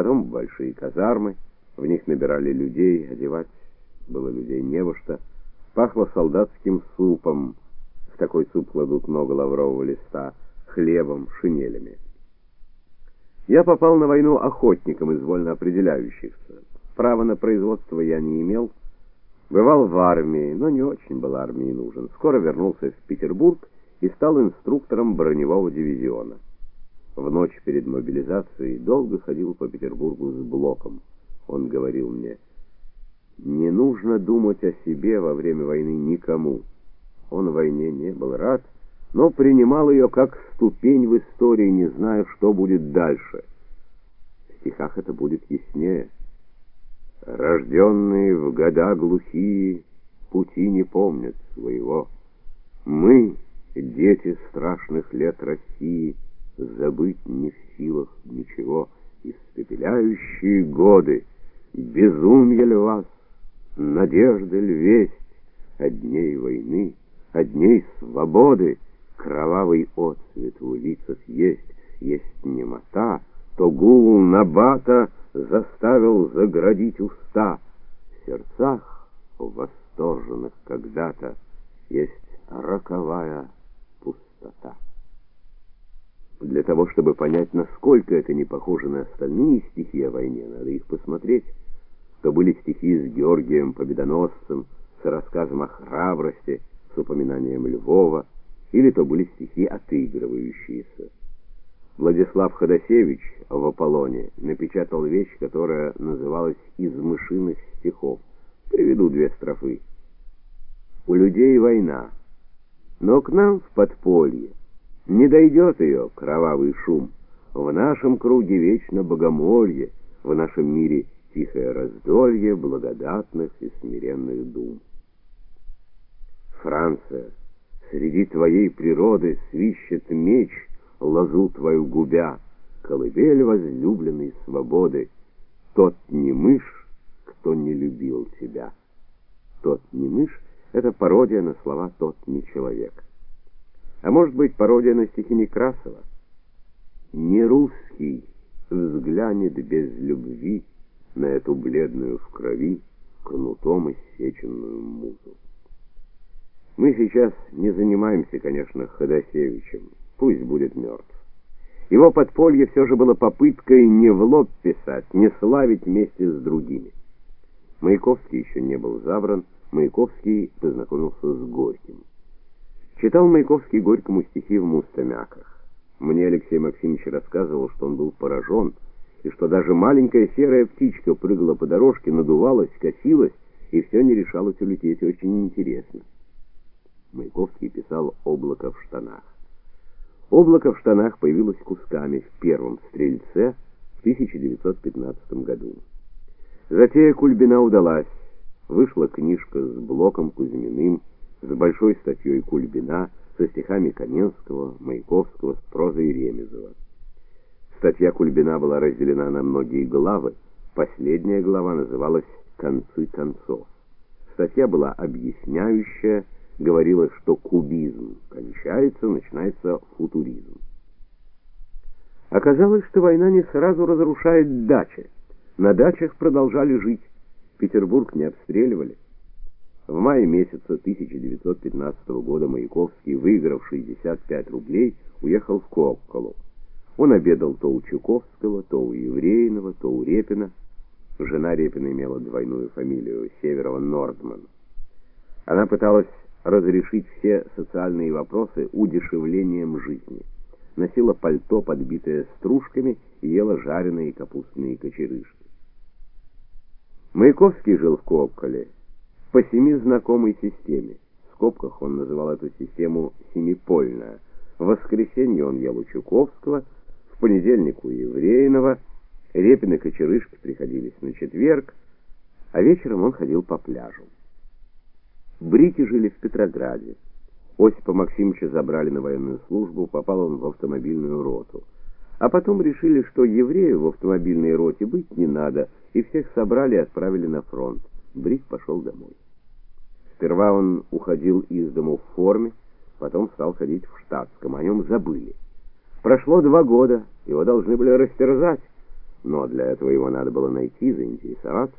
потом большие казармы, в них набирали людей, одевать было людей не во что. Пахло солдатским супом. В такой суп кладут много лаврового листа, хлебом, шинелями. Я попал на войну охотником из вольно определяющихся. Права на производство я не имел. Бывал в армии, но не очень был армии нужен. Скоро вернулся в Петербург и стал инструктором броневого дивизиона. В ночь перед мобилизацией долго ходил по Петербургу с блоком. Он говорил мне: "Не нужно думать о себе во время войны никому". Он в войне не был рад, но принимал ее как ступень в истории, не зная, что будет дальше. В стихах это будет яснее. Рожденные в года глухие пути не помнят своего. Мы, дети страшных лет России, забыть не в силах ничего. Испепеляющие годы, безумье ли вас, надежды ли весть, от дней войны, от дней свободы, кровавый отцвет в лицах есть, есть немота, то гул набата заставил заградить уста. В сердцах восторженных когда-то есть роковая пустота. Для того, чтобы понять, насколько это не похоже на остальные стихи о войне, надо их посмотреть. То были стихи с Георгием Победоносцем, с рассказом о храбрости, с упоминанием Львова, или то были стихи отыгрывающиеся. Владислав Ходосевич в Аполлоне напечатал вещь, которая называлась «Из мышиных стихов». Приведу две строфы. «У людей война, но к нам в подполье не дойдет ее кровавый шум. В нашем круге вечно богомолье, в нашем мире тихое раздолье благодатных и смиренных дум. Франция, среди твоей природы свищет меч, лозу твою губя, колыбель возлюбленной свободы. Тот не мышь, кто не любил тебя. Тот не мышь это пародия на слова тот не человек. А может быть, пародия на стихи Некрасова? Не русский взглянет без любви на эту бледную в крови, кнутом иссеченную музу. Мы сейчас не занимаемся, конечно, Ходосевичем. Пусть будет мертв. Его подполье все же было попыткой не в лоб писать, не славить вместе с другими. Маяковский еще не был забран, Маяковский познакомился с Горьким. Читал Маяковский Горькому стихи в Мустамяках. Мне Алексей Максимович рассказывал, что он был поражен, и что даже маленькая серая птичка прыгала по дорожке, надувалась, косилась, и все не решалось улететь. Очень интересно. Маяковский писал «Облако в штанах». Облако в штанах появилось кусками в первом «Стрельце» в 1915 году. Затея Кульбина удалась. Вышла книжка с Блоком Кузьминым, с большой статьей Кульбина, со стихами Каменского, Маяковского, с прозой Ремезова. Статья Кульбина была разделена на многие главы. Последняя глава называлась «Концы концов». Статья была объясняющая, говорила, что кубизм кончается, начинается футуризм. Оказалось, что война не сразу разрушает дачи. На дачах продолжали жить. Петербург не обстреливали. В мае месяца 1915 года Маяковский, выиграв 65 рублей, уехал в Кокколу. Он обедал то у Чуковского, то у Еврейного, то у Репина. Жена Репина имела двойную фамилию Северова-Нордман. Она пыталась разрешить все социальные вопросы удешевлением жизни. Носила пальто, подбитое стружками, и ела жареные капустные кочерышки. Маяковский жил в Кокколе по семи знакомой системе. В скобках он называл эту систему семипольная. В воскресенье он ел у Чуковского, в понедельник у Еврейного, Репин и Кочерышки приходились на четверг, а вечером он ходил по пляжу. Брики жили в Петрограде. Осипа Максимовича забрали на военную службу, попал он в автомобильную роту. А потом решили, что еврею в автомобильной роте быть не надо, и всех собрали и отправили на фронт. Брик пошел домой. Сперва он уходил из дому в форме, потом стал ходить в штатском, о нем забыли. Прошло два года, его должны были растерзать. Но для этого его надо было найти, заинтересоваться.